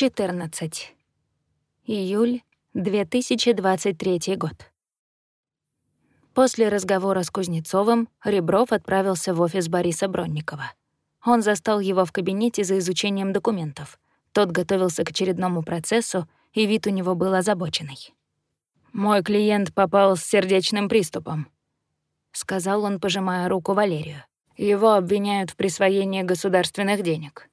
14. Июль 2023 год. После разговора с Кузнецовым Ребров отправился в офис Бориса Бронникова. Он застал его в кабинете за изучением документов. Тот готовился к очередному процессу, и вид у него был озабоченный. «Мой клиент попал с сердечным приступом», — сказал он, пожимая руку Валерию. «Его обвиняют в присвоении государственных денег.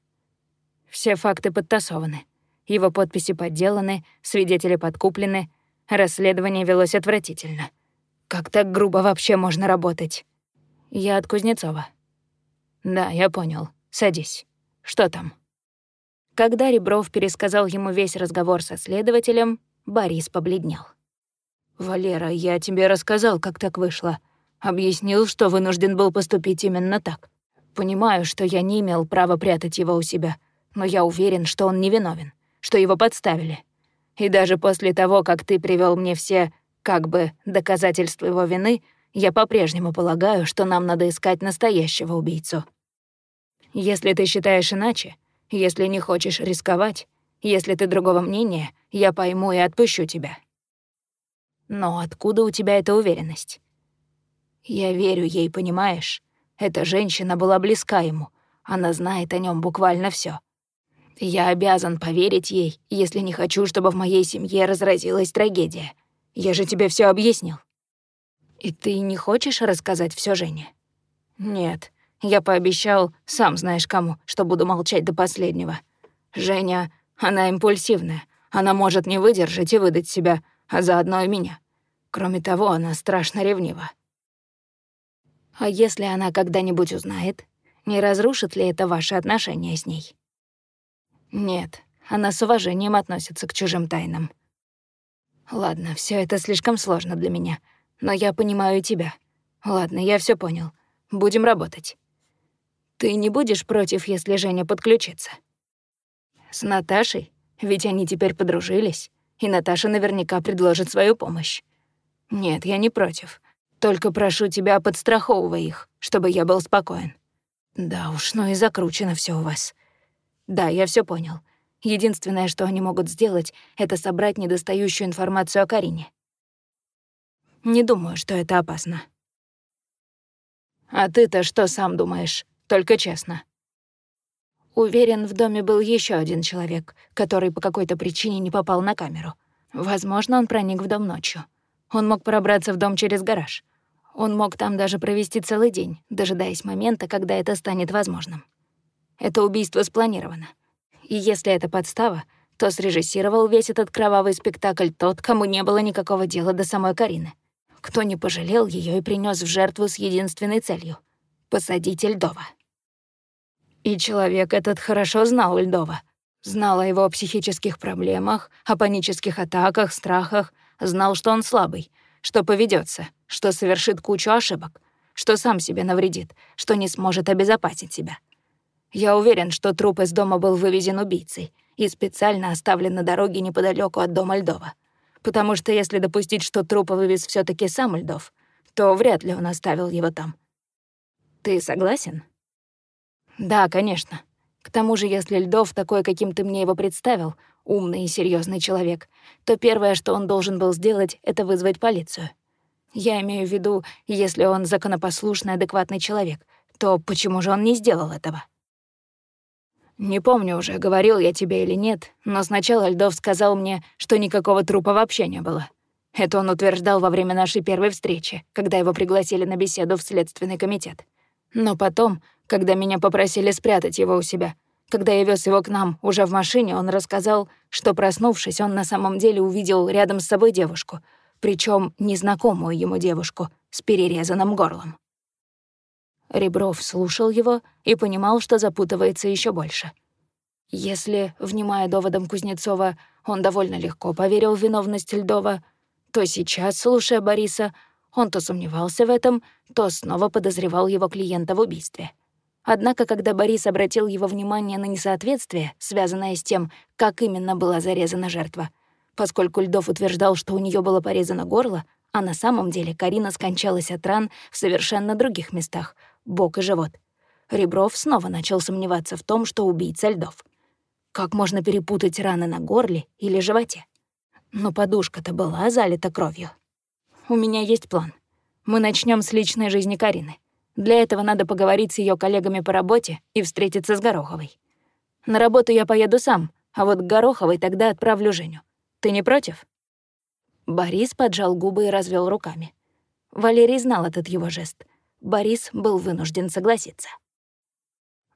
Все факты подтасованы. Его подписи подделаны, свидетели подкуплены. Расследование велось отвратительно. Как так грубо вообще можно работать? Я от Кузнецова. Да, я понял. Садись. Что там? Когда Ребров пересказал ему весь разговор со следователем, Борис побледнел. «Валера, я тебе рассказал, как так вышло. Объяснил, что вынужден был поступить именно так. Понимаю, что я не имел права прятать его у себя но я уверен, что он невиновен, что его подставили. И даже после того, как ты привел мне все, как бы, доказательства его вины, я по-прежнему полагаю, что нам надо искать настоящего убийцу. Если ты считаешь иначе, если не хочешь рисковать, если ты другого мнения, я пойму и отпущу тебя. Но откуда у тебя эта уверенность? Я верю ей, понимаешь? Эта женщина была близка ему. Она знает о нем буквально все. Я обязан поверить ей, если не хочу, чтобы в моей семье разразилась трагедия. Я же тебе все объяснил. И ты не хочешь рассказать все Жене? Нет, я пообещал, сам знаешь кому, что буду молчать до последнего. Женя, она импульсивная. Она может не выдержать и выдать себя, а заодно и меня. Кроме того, она страшно ревнива. А если она когда-нибудь узнает, не разрушит ли это ваши отношения с ней? Нет, она с уважением относится к чужим тайнам. Ладно, все это слишком сложно для меня, но я понимаю тебя. Ладно, я все понял. Будем работать. Ты не будешь против, если Женя подключится? С Наташей? Ведь они теперь подружились, и Наташа наверняка предложит свою помощь. Нет, я не против. Только прошу тебя, подстраховывай их, чтобы я был спокоен. Да уж, ну и закручено все у вас. Да, я все понял. Единственное, что они могут сделать, это собрать недостающую информацию о Карине. Не думаю, что это опасно. А ты-то что сам думаешь? Только честно. Уверен, в доме был еще один человек, который по какой-то причине не попал на камеру. Возможно, он проник в дом ночью. Он мог пробраться в дом через гараж. Он мог там даже провести целый день, дожидаясь момента, когда это станет возможным. Это убийство спланировано. И если это подстава, то срежиссировал весь этот кровавый спектакль тот, кому не было никакого дела до самой Карины. Кто не пожалел ее и принес в жертву с единственной целью — посадить Льдова. И человек этот хорошо знал Льдова. Знал о его психических проблемах, о панических атаках, страхах, знал, что он слабый, что поведется, что совершит кучу ошибок, что сам себе навредит, что не сможет обезопасить себя. Я уверен, что труп из дома был вывезен убийцей и специально оставлен на дороге неподалеку от дома Льдова. Потому что если допустить, что труп вывез все таки сам Льдов, то вряд ли он оставил его там. Ты согласен? Да, конечно. К тому же, если Льдов такой, каким ты мне его представил, умный и серьезный человек, то первое, что он должен был сделать, это вызвать полицию. Я имею в виду, если он законопослушный, адекватный человек, то почему же он не сделал этого? Не помню уже, говорил я тебе или нет, но сначала Льдов сказал мне, что никакого трупа вообще не было. Это он утверждал во время нашей первой встречи, когда его пригласили на беседу в Следственный комитет. Но потом, когда меня попросили спрятать его у себя, когда я вез его к нам уже в машине, он рассказал, что, проснувшись, он на самом деле увидел рядом с собой девушку, причем незнакомую ему девушку с перерезанным горлом. Ребров слушал его и понимал, что запутывается еще больше. Если, внимая доводам Кузнецова, он довольно легко поверил в виновность Льдова, то сейчас, слушая Бориса, он то сомневался в этом, то снова подозревал его клиента в убийстве. Однако, когда Борис обратил его внимание на несоответствие, связанное с тем, как именно была зарезана жертва, поскольку Льдов утверждал, что у нее было порезано горло, а на самом деле Карина скончалась от ран в совершенно других местах, бок и живот. Ребров снова начал сомневаться в том, что убийца Льдов. Как можно перепутать раны на горле или животе? Но подушка-то была залита кровью. У меня есть план. Мы начнем с личной жизни Карины. Для этого надо поговорить с ее коллегами по работе и встретиться с Гороховой. На работу я поеду сам, а вот к Гороховой тогда отправлю Женю. Ты не против?» Борис поджал губы и развел руками. Валерий знал этот его жест. Борис был вынужден согласиться.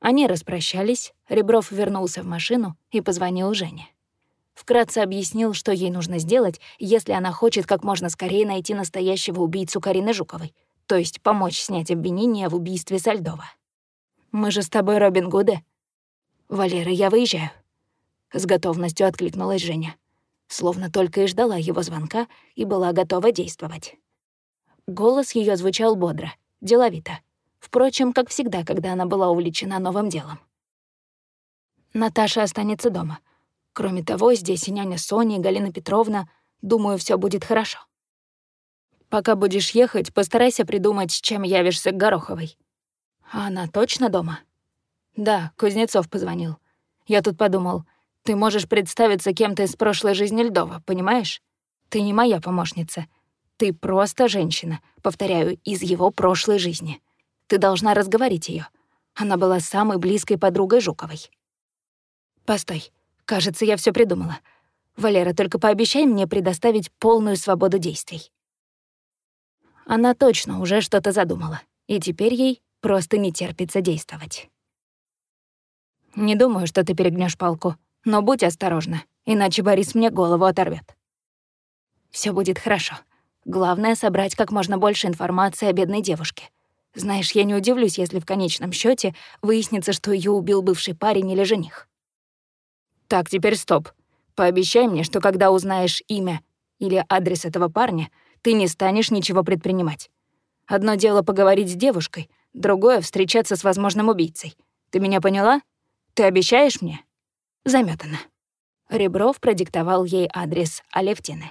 Они распрощались, Ребров вернулся в машину и позвонил Жене. Вкратце объяснил, что ей нужно сделать, если она хочет как можно скорее найти настоящего убийцу Карины Жуковой, то есть помочь снять обвинение в убийстве Сальдова. «Мы же с тобой Робин Гуды». «Валера, я выезжаю». С готовностью откликнулась Женя. Словно только и ждала его звонка и была готова действовать. Голос ее звучал бодро, деловито. Впрочем, как всегда, когда она была увлечена новым делом. Наташа останется дома. Кроме того, здесь и няня Соня, и Галина Петровна. Думаю, все будет хорошо. Пока будешь ехать, постарайся придумать, с чем явишься к Гороховой. А она точно дома? Да, Кузнецов позвонил. Я тут подумал, ты можешь представиться кем-то из прошлой жизни Льдова, понимаешь? Ты не моя помощница. Ты просто женщина, повторяю, из его прошлой жизни. Ты должна разговорить ее. Она была самой близкой подругой Жуковой. Постой, кажется, я все придумала. Валера, только пообещай мне предоставить полную свободу действий. Она точно уже что-то задумала, и теперь ей просто не терпится действовать. Не думаю, что ты перегнешь палку, но будь осторожна, иначе Борис мне голову оторвет. Все будет хорошо. Главное — собрать как можно больше информации о бедной девушке — знаешь, я не удивлюсь, если в конечном счете выяснится, что ее убил бывший парень или жених. Так, теперь стоп. Пообещай мне, что когда узнаешь имя или адрес этого парня, ты не станешь ничего предпринимать. Одно дело поговорить с девушкой, другое — встречаться с возможным убийцей. Ты меня поняла? Ты обещаешь мне? Замётано. Ребров продиктовал ей адрес Алевтины.